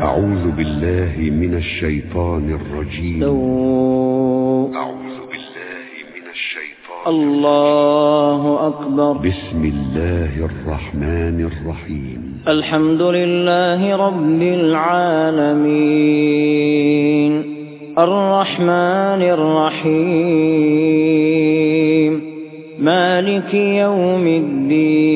أعوذ بالله من الشيطان الرجيم. أعوذ بالله من الشيطان الله أكبر. بسم الله الرحمن الرحيم. الحمد لله رب العالمين. الرحمن الرحيم. مالك يوم الدين.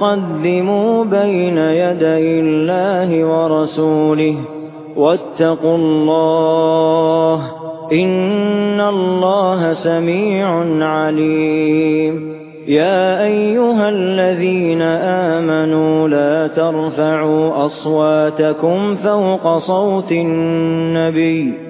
لا تقدموا بين يدي الله ورسوله واتقوا الله إن الله سميع عليم. يا أيها الذين آمنوا لا ترفعوا أصواتكم فوق صوت النبي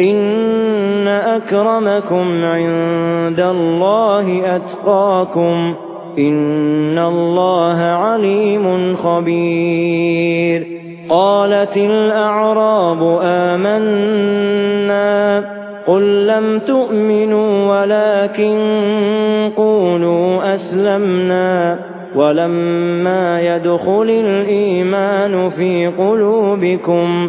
إن أكرمكم عند الله أتقاكم إن الله عليم خبير قالت الأعراب آمنا قل لم تؤمنوا ولكن قولوا أسلمنا ولما يدخل الإيمان في قلوبكم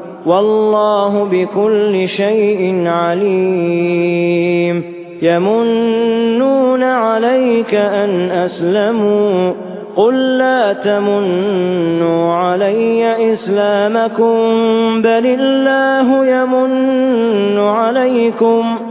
والله بكل شيء عليم. يمنون عليك أن أسلموا. قل لا تمنوا علي إسلامكم. بل الله يمن عليكم.